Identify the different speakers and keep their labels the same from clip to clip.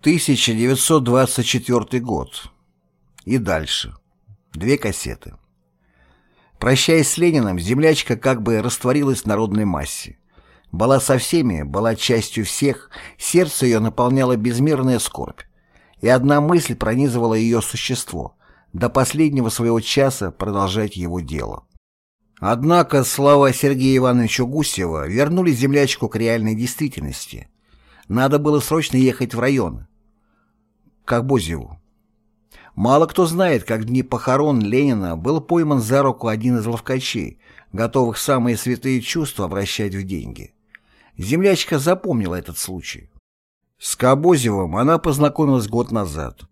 Speaker 1: 1924 год. И дальше. Две кассеты. Прощаясь с Лениным, землячка как бы растворилась в народной массе. Была со всеми, была частью всех, сердце ее наполняло безмерная скорбь. И одна мысль пронизывала ее существо — до последнего своего часа продолжать его дело. Однако слова Сергея Ивановича Гусева вернули землячку к реальной действительности. Надо было срочно ехать в район, к Бозеву. Мало кто знает, как в дни похорон Ленина был пойман за руку один из ловкачей, готовых самые святые чувства обращать в деньги. Землячка запомнила этот случай. С Кобозевым она познакомилась год назад.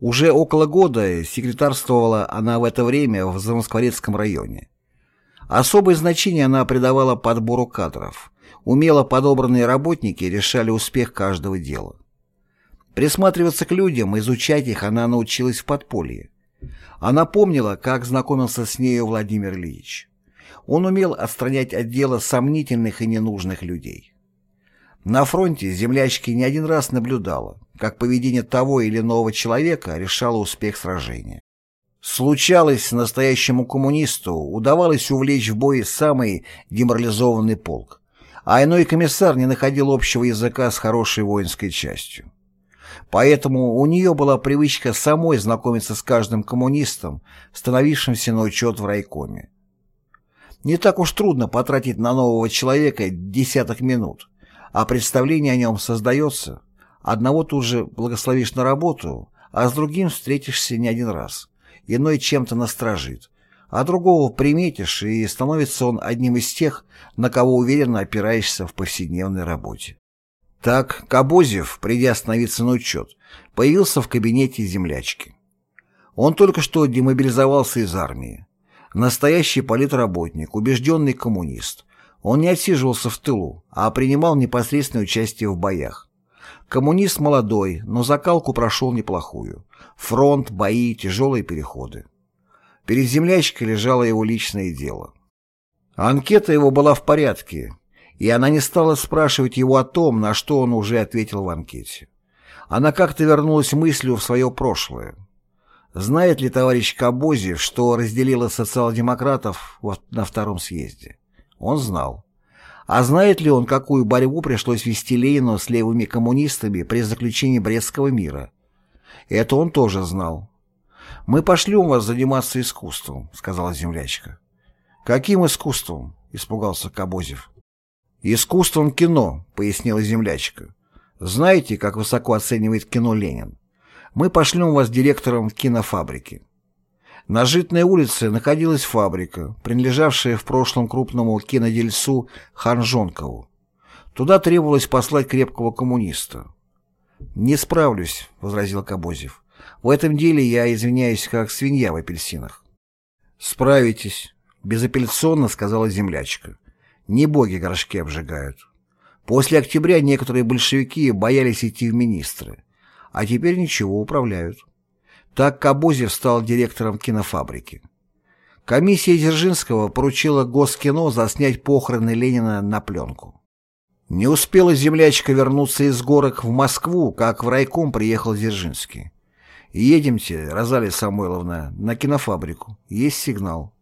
Speaker 1: Уже около года секретарствовала она в это время в Замоскворецком районе. Особое значение она придавала подбору кадров. Умело подобранные работники решали успех каждого дела. Присматриваться к людям, изучать их она научилась в подполье. Она помнила, как знакомился с нею Владимир Ильич. Он умел отстранять от дела сомнительных и ненужных людей. На фронте землячки не один раз наблюдала, как поведение того или иного человека решало успех сражения. Случалось, настоящему коммунисту удавалось увлечь в бой самый деморализованный полк, а иной комиссар не находил общего языка с хорошей воинской частью. Поэтому у нее была привычка самой знакомиться с каждым коммунистом, становившимся на учет в райкоме. Не так уж трудно потратить на нового человека десяток минут, а представление о нем создается. Одного тут же благословишь на работу, а с другим встретишься не один раз иной чем-то насторожит, а другого приметишь, и становится он одним из тех, на кого уверенно опираешься в повседневной работе. Так Кобозев, придя остановиться на учет, появился в кабинете землячки. Он только что демобилизовался из армии. Настоящий политработник, убежденный коммунист. Он не отсиживался в тылу, а принимал непосредственное участие в боях. Коммунист молодой, но закалку прошел неплохую. Фронт, бои, тяжелые переходы. Перед землячкой лежало его личное дело. Анкета его была в порядке, и она не стала спрашивать его о том, на что он уже ответил в анкете. Она как-то вернулась мыслью в свое прошлое. Знает ли товарищ Кобозев, что разделило социал-демократов на втором съезде? Он знал. А знает ли он, какую борьбу пришлось вести Ленину с левыми коммунистами при заключении Брестского мира? Это он тоже знал. «Мы пошлем вас заниматься искусством», — сказала землячка. «Каким искусством?» — испугался Кобозев. «Искусством кино», — пояснила землячка. «Знаете, как высоко оценивает кино Ленин? Мы пошлем вас директором кинофабрики». На Житной улице находилась фабрика, принадлежавшая в прошлом крупному кинодельцу Ханжонкову. Туда требовалось послать крепкого коммуниста. «Не справлюсь», — возразил Кобозев. «В этом деле я извиняюсь, как свинья в апельсинах». «Справитесь», — безапелляционно сказала землячка. «Не боги горшки обжигают. После октября некоторые большевики боялись идти в министры, а теперь ничего, управляют». Так Кобозев стал директором кинофабрики. Комиссия Дзержинского поручила Госкино заснять похороны Ленина на пленку. Не успела землячка вернуться из горок в Москву, как в райком приехал Дзержинский. «Едемте, Розалия Самойловна, на кинофабрику. Есть сигнал».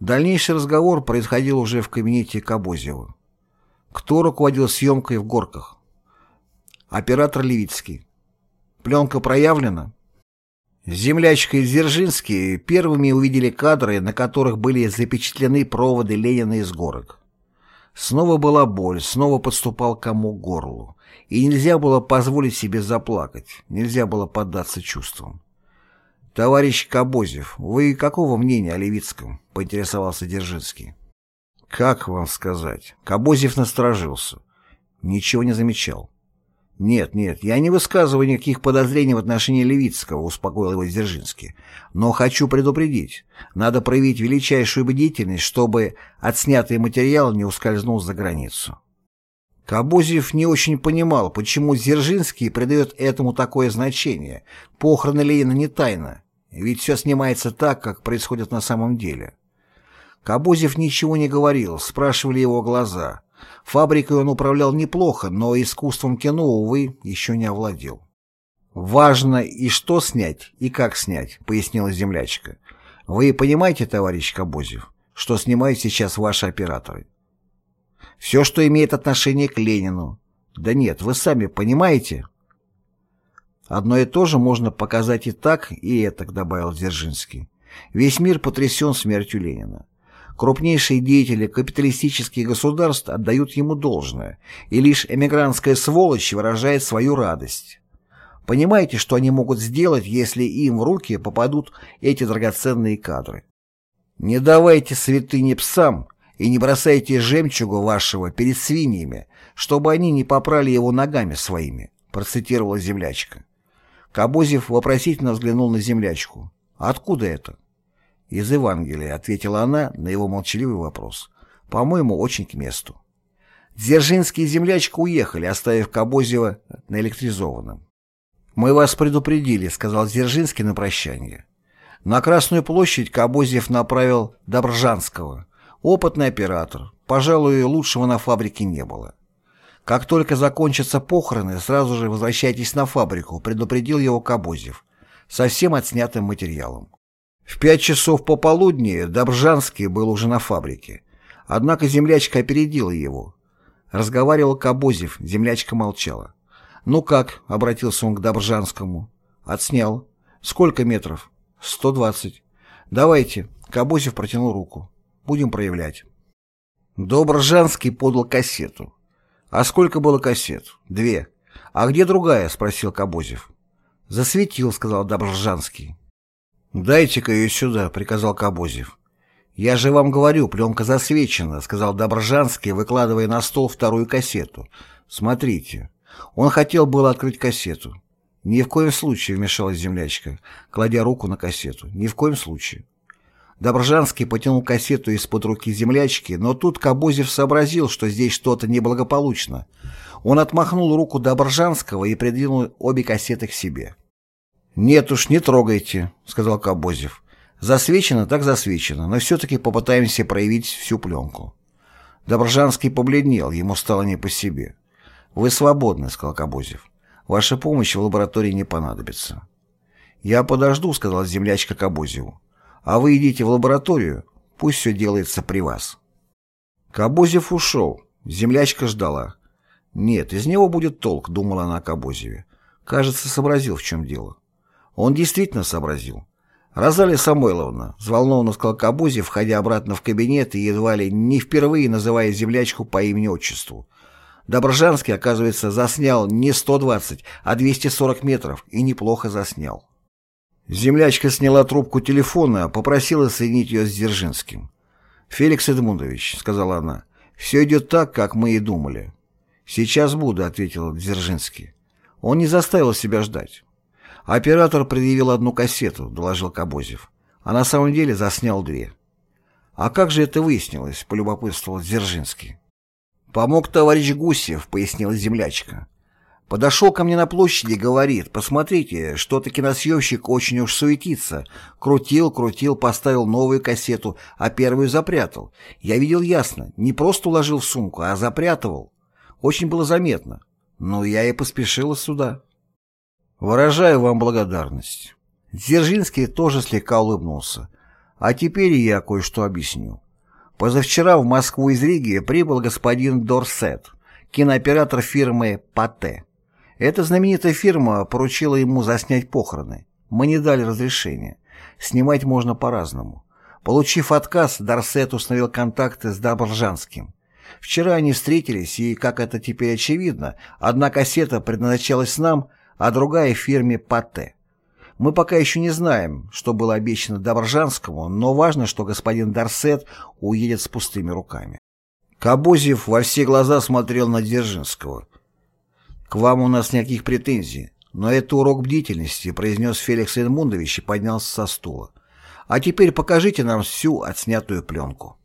Speaker 1: Дальнейший разговор происходил уже в кабинете Кобозева. Кто руководил съемкой в горках? Оператор Левицкий. Пленка проявлена? Землячка и Дзержинский первыми увидели кадры, на которых были запечатлены проводы Ленина из горок. Снова была боль, снова подступал кому к горлу. И нельзя было позволить себе заплакать, нельзя было поддаться чувствам. «Товарищ Кобозев, вы какого мнения о Левицком?» — поинтересовался Дзержинский. «Как вам сказать?» Кобозев насторожился. Ничего не замечал. «Нет, нет, я не высказываю никаких подозрений в отношении Левицкого», — успокоил его Дзержинский. «Но хочу предупредить. Надо проявить величайшую бдительность, чтобы отснятый материал не ускользнул за границу». Кобозев не очень понимал, почему Дзержинский придает этому такое значение. Похороны Ленина не тайна, ведь все снимается так, как происходит на самом деле. Кобозев ничего не говорил, спрашивали его глаза — Фабрикой он управлял неплохо, но искусством кино, увы, еще не овладел. «Важно и что снять, и как снять», — пояснила землячка. «Вы понимаете, товарищ Кобозев, что снимают сейчас ваши операторы? Все, что имеет отношение к Ленину. Да нет, вы сами понимаете?» «Одно и то же можно показать и так, и это», — добавил Дзержинский. «Весь мир потрясен смертью Ленина. Крупнейшие деятели капиталистических государств отдают ему должное, и лишь эмигрантская сволочь выражает свою радость. Понимаете, что они могут сделать, если им в руки попадут эти драгоценные кадры? Не давайте святыни псам и не бросайте жемчугу вашего перед свиньями, чтобы они не попрали его ногами своими, процитировала землячка. Кобозев вопросительно взглянул на землячку. «Откуда это?» «Из Евангелия», — ответила она на его молчаливый вопрос. «По-моему, очень к месту». Дзержинский и землячка уехали, оставив Кобозева наэлектризованным. «Мы вас предупредили», — сказал Дзержинский на прощание. На Красную площадь Кобозев направил Добржанского. Опытный оператор. Пожалуй, лучшего на фабрике не было. «Как только закончатся похороны, сразу же возвращайтесь на фабрику», — предупредил его Кобозев, со всем отснятым материалом. В пять часов пополудни Добржанский был уже на фабрике. Однако землячка опередила его. Разговаривал Кобозев, землячка молчала. «Ну как?» — обратился он к Добржанскому. «Отснял». «Сколько метров?» «Сто двадцать». «Давайте». Кобозев протянул руку. «Будем проявлять». Добржанский подал кассету. «А сколько было кассет?» «Две». «А где другая?» — спросил Кобозев. «Засветил», — сказал Добржанский. «Дайте-ка ее сюда», — приказал Кобозев. «Я же вам говорю, пленка засвечена», — сказал Добржанский, выкладывая на стол вторую кассету. «Смотрите». Он хотел было открыть кассету. «Ни в коем случае», — вмешалась землячка, кладя руку на кассету. «Ни в коем случае». Добржанский потянул кассету из-под руки землячки, но тут Кобозев сообразил, что здесь что-то неблагополучно. Он отмахнул руку Добржанского и придвинул обе кассеты к себе. «Нет уж, не трогайте», — сказал Кобозев. «Засвечено так засвечено, но все-таки попытаемся проявить всю пленку». Добржанский побледнел, ему стало не по себе. «Вы свободны», — сказал Кобозев. «Ваша помощь в лаборатории не понадобится». «Я подожду», — сказала землячка Кобозеву. «А вы идите в лабораторию, пусть все делается при вас». Кобозев ушел. Землячка ждала. «Нет, из него будет толк», — думала она о Кобозеве. Кажется, сообразил, в чем дело. Он действительно сообразил. Розалия Самойловна, взволнованно сказал Кобозев, входя обратно в кабинет и едва ли не впервые называя землячку по имени-отчеству. Добржанский, оказывается, заснял не 120, а 240 метров, и неплохо заснял. Землячка сняла трубку телефона, попросила соединить ее с Дзержинским. «Феликс Эдмундович», — сказала она, — «все идет так, как мы и думали». «Сейчас буду», — ответил Дзержинский. Он не заставил себя ждать. «Оператор предъявил одну кассету», — доложил Кобозев. «А на самом деле заснял две». «А как же это выяснилось?» — полюбопытствовал Дзержинский. «Помог товарищ Гусев», — пояснила землячка. Подошел ко мне на площади и говорит, посмотрите, что-то киносъемщик очень уж суетится. Крутил, крутил, поставил новую кассету, а первую запрятал. Я видел ясно, не просто уложил в сумку, а запрятывал. Очень было заметно. Но я и поспешила сюда. Выражаю вам благодарность. Дзержинский тоже слегка улыбнулся. А теперь я кое-что объясню. Позавчера в Москву из Риги прибыл господин Дорсет, кинооператор фирмы «Патте». Эта знаменитая фирма поручила ему заснять похороны. Мы не дали разрешения. Снимать можно по-разному. Получив отказ, Дорсет установил контакты с Добржанским. Вчера они встретились, и, как это теперь очевидно, одна кассета предназначалась нам, а другая фирме «Патте». Мы пока еще не знаем, что было обещано Добржанскому, но важно, что господин Дарсет уедет с пустыми руками. Кобозев во все глаза смотрел на Дзержинского. «К вам у нас никаких претензий, но это урок бдительности», произнес Феликс Эдмундович и поднялся со стула. «А теперь покажите нам всю отснятую пленку».